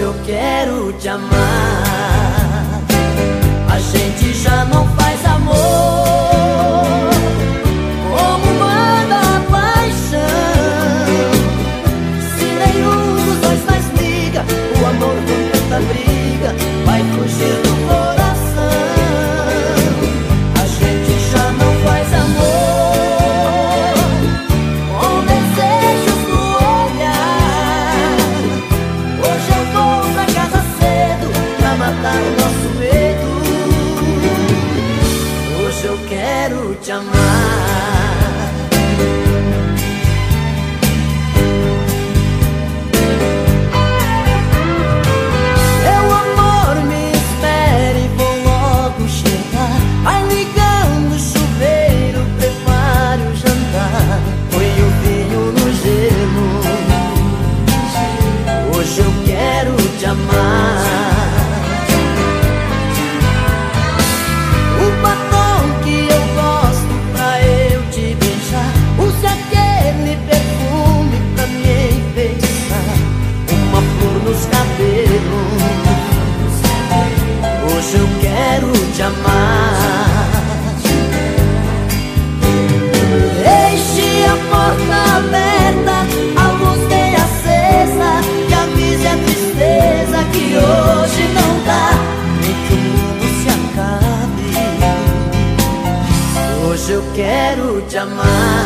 eu quero te amar. A gente já não faz amor. Como manda a paixão. Se nenhum dos dois mais liga, o amor com tanta briga. ucapan